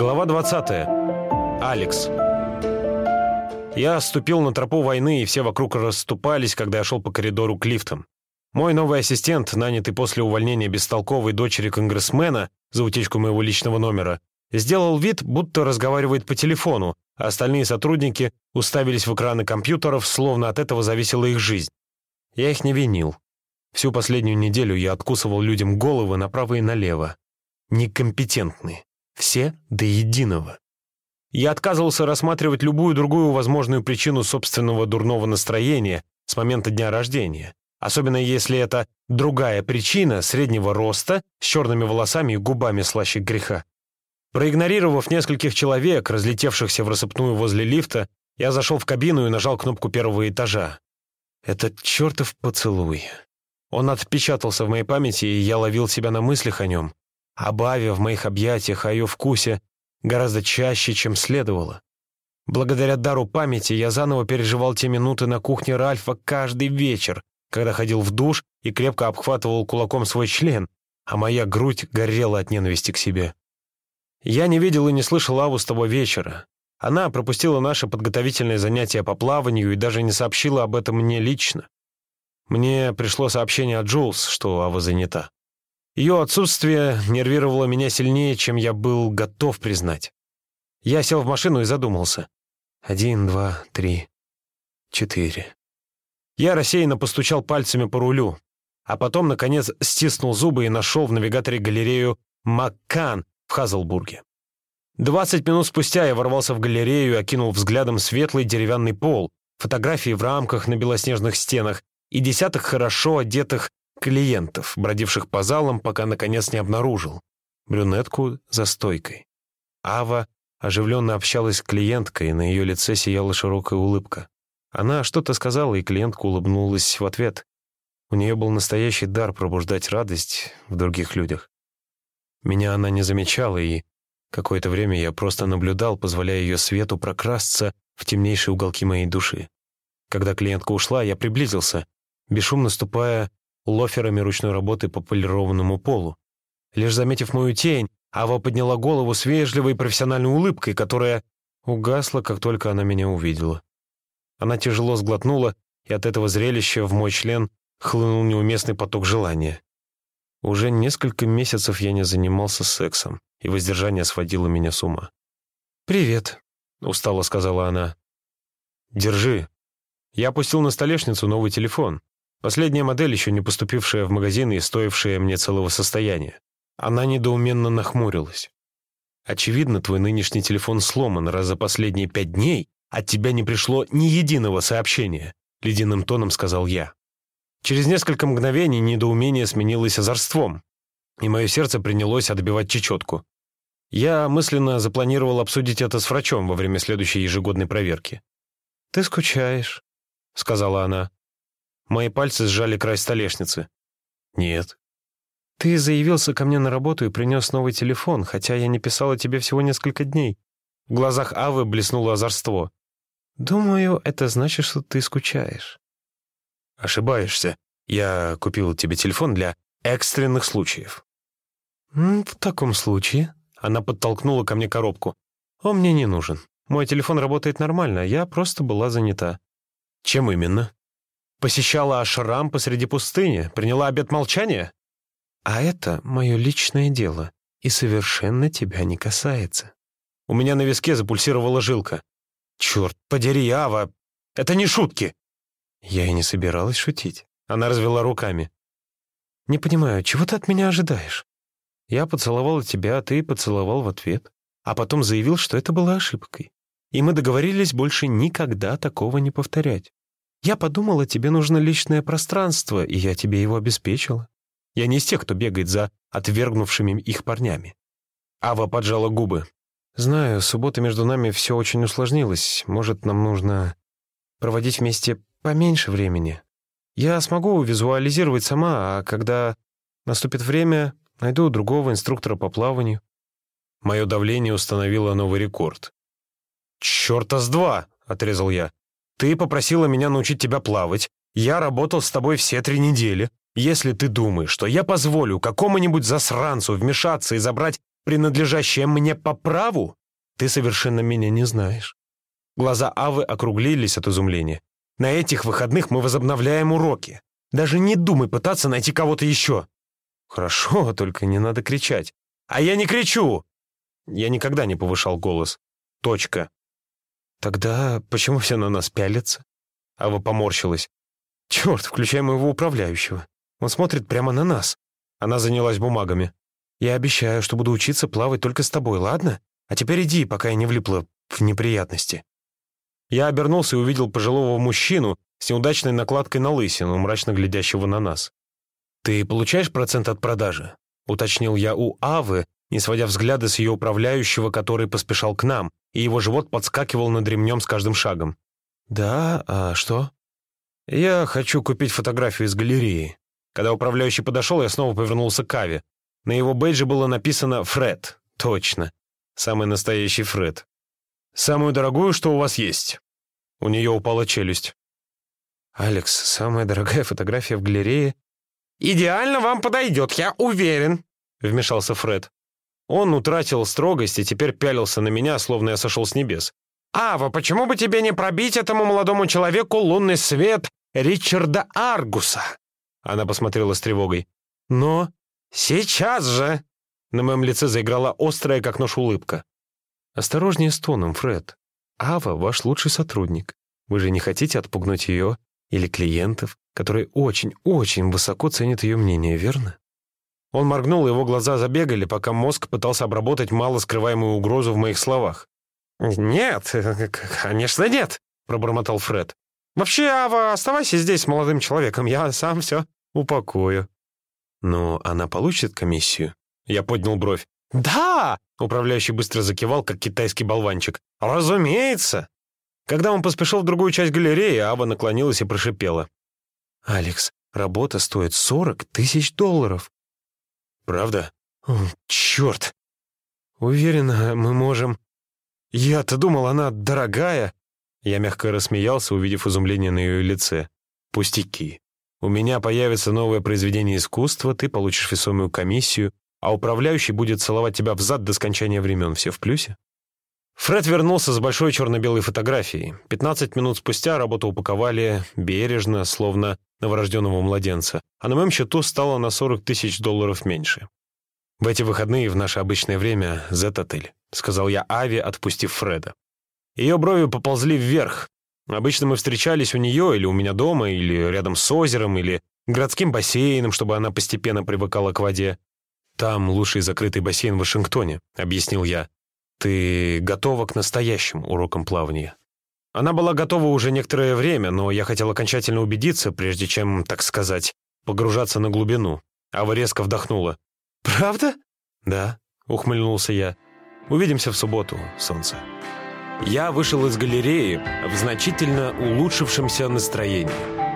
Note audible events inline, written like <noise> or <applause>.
Глава 20. Алекс. Я ступил на тропу войны, и все вокруг расступались, когда я шел по коридору к лифтам. Мой новый ассистент, нанятый после увольнения бестолковой дочери конгрессмена за утечку моего личного номера, сделал вид, будто разговаривает по телефону, а остальные сотрудники уставились в экраны компьютеров, словно от этого зависела их жизнь. Я их не винил. Всю последнюю неделю я откусывал людям головы направо и налево. Некомпетентные. Все до единого. Я отказывался рассматривать любую другую возможную причину собственного дурного настроения с момента дня рождения, особенно если это другая причина среднего роста с черными волосами и губами слаще греха. Проигнорировав нескольких человек, разлетевшихся в рассыпную возле лифта, я зашел в кабину и нажал кнопку первого этажа. Этот чертов поцелуй. Он отпечатался в моей памяти, и я ловил себя на мыслях о нем, об Аве в моих объятиях, о ее вкусе гораздо чаще, чем следовало. Благодаря дару памяти я заново переживал те минуты на кухне Ральфа каждый вечер, когда ходил в душ и крепко обхватывал кулаком свой член, а моя грудь горела от ненависти к себе. Я не видел и не слышал Аву с того вечера. Она пропустила наше подготовительное занятие по плаванию и даже не сообщила об этом мне лично. Мне пришло сообщение от Джулс, что Ава занята. Ее отсутствие нервировало меня сильнее, чем я был готов признать. Я сел в машину и задумался. Один, два, три, четыре. Я рассеянно постучал пальцами по рулю, а потом, наконец, стиснул зубы и нашел в навигаторе галерею «Маккан» в Хазлбурге. Двадцать минут спустя я ворвался в галерею и окинул взглядом светлый деревянный пол, фотографии в рамках на белоснежных стенах и десяток хорошо одетых клиентов, бродивших по залам, пока наконец не обнаружил. Брюнетку за стойкой. Ава оживленно общалась с клиенткой, и на ее лице сияла широкая улыбка. Она что-то сказала, и клиентка улыбнулась в ответ. У нее был настоящий дар пробуждать радость в других людях. Меня она не замечала, и какое-то время я просто наблюдал, позволяя ее свету прокрасться в темнейшие уголки моей души. Когда клиентка ушла, я приблизился, бесшумно ступая лоферами ручной работы по полированному полу. Лишь заметив мою тень, Ава подняла голову с вежливой профессиональной улыбкой, которая угасла, как только она меня увидела. Она тяжело сглотнула, и от этого зрелища в мой член хлынул неуместный поток желания. Уже несколько месяцев я не занимался сексом, и воздержание сводило меня с ума. «Привет», — устало сказала она. «Держи». Я опустил на столешницу новый телефон. Последняя модель, еще не поступившая в магазин и стоившая мне целого состояния. Она недоуменно нахмурилась. «Очевидно, твой нынешний телефон сломан, раз за последние пять дней от тебя не пришло ни единого сообщения», — ледяным тоном сказал я. Через несколько мгновений недоумение сменилось озорством, и мое сердце принялось отбивать чечетку. Я мысленно запланировал обсудить это с врачом во время следующей ежегодной проверки. «Ты скучаешь», — сказала она. Мои пальцы сжали край столешницы. «Нет». «Ты заявился ко мне на работу и принес новый телефон, хотя я не писала тебе всего несколько дней». В глазах Авы блеснуло озорство. «Думаю, это значит, что ты скучаешь». «Ошибаешься. Я купил тебе телефон для экстренных случаев». «В таком случае...» Она подтолкнула ко мне коробку. «Он мне не нужен. Мой телефон работает нормально, я просто была занята». «Чем именно?» Посещала ашрам посреди пустыни, приняла обет молчания? А это мое личное дело и совершенно тебя не касается. У меня на виске запульсировала жилка. Черт подери, Ава, это не шутки. Я и не собиралась шутить. Она развела руками. Не понимаю, чего ты от меня ожидаешь? Я поцеловала тебя, а ты поцеловал в ответ, а потом заявил, что это была ошибкой. И мы договорились больше никогда такого не повторять. Я подумала, тебе нужно личное пространство, и я тебе его обеспечила. Я не из тех, кто бегает за отвергнувшими их парнями». Ава поджала губы. «Знаю, суббота между нами все очень усложнилось. Может, нам нужно проводить вместе поменьше времени. Я смогу визуализировать сама, а когда наступит время, найду другого инструктора по плаванию». Мое давление установило новый рекорд. «Черта с два!» — отрезал я. Ты попросила меня научить тебя плавать. Я работал с тобой все три недели. Если ты думаешь, что я позволю какому-нибудь засранцу вмешаться и забрать принадлежащее мне по праву? Ты совершенно меня не знаешь». Глаза Авы округлились от изумления. «На этих выходных мы возобновляем уроки. Даже не думай пытаться найти кого-то еще». «Хорошо, только не надо кричать». «А я не кричу!» Я никогда не повышал голос. Точка. «Тогда почему все на нас пялятся?» Ава поморщилась. «Черт, включай моего управляющего. Он смотрит прямо на нас». Она занялась бумагами. «Я обещаю, что буду учиться плавать только с тобой, ладно? А теперь иди, пока я не влипла в неприятности». Я обернулся и увидел пожилого мужчину с неудачной накладкой на лысину, мрачно глядящего на нас. «Ты получаешь процент от продажи?» — уточнил я у Авы, не сводя взгляда с ее управляющего, который поспешал к нам, и его живот подскакивал над ремнем с каждым шагом. «Да? А что?» «Я хочу купить фотографию из галереи». Когда управляющий подошел, я снова повернулся к Аве. На его бейдже было написано «Фред». Точно. Самый настоящий Фред. «Самую дорогую, что у вас есть?» У нее упала челюсть. «Алекс, самая дорогая фотография в галерее?» «Идеально вам подойдет, я уверен», — вмешался Фред. Он утратил строгость и теперь пялился на меня, словно я сошел с небес. «Ава, почему бы тебе не пробить этому молодому человеку лунный свет Ричарда Аргуса?» Она посмотрела с тревогой. «Но сейчас же!» На моем лице заиграла острая, как нож, улыбка. «Осторожнее с тоном, Фред. Ава — ваш лучший сотрудник. Вы же не хотите отпугнуть ее или клиентов, которые очень-очень высоко ценят ее мнение, верно?» Он моргнул, его глаза забегали, пока мозг пытался обработать мало скрываемую угрозу в моих словах. «Нет, <laughs> конечно нет», — пробормотал Фред. «Вообще, Ава, оставайся здесь с молодым человеком, я сам все упакую». «Но она получит комиссию?» Я поднял бровь. «Да!» — управляющий быстро закивал, как китайский болванчик. «Разумеется!» Когда он поспешил в другую часть галереи, Ава наклонилась и прошипела. «Алекс, работа стоит сорок тысяч долларов. Правда? Черт! Уверена, мы можем... Я-то думал, она дорогая. Я мягко рассмеялся, увидев изумление на ее лице. Пустяки. У меня появится новое произведение искусства, ты получишь весомую комиссию, а управляющий будет целовать тебя в зад до скончания времен. Все в плюсе? Фред вернулся с большой черно-белой фотографией. Пятнадцать минут спустя работу упаковали бережно, словно новорожденного младенца, а на моем счету стало на 40 тысяч долларов меньше. «В эти выходные в наше обычное время Z-отель», — сказал я Ави, отпустив Фреда. Ее брови поползли вверх. Обычно мы встречались у нее или у меня дома, или рядом с озером, или городским бассейном, чтобы она постепенно привыкала к воде. «Там лучший закрытый бассейн в Вашингтоне», — объяснил я. «Ты готова к настоящим урокам плавания?» Она была готова уже некоторое время, но я хотел окончательно убедиться, прежде чем, так сказать, погружаться на глубину. Ава резко вдохнула. «Правда?» «Да», — ухмыльнулся я. «Увидимся в субботу, солнце». Я вышел из галереи в значительно улучшившемся настроении.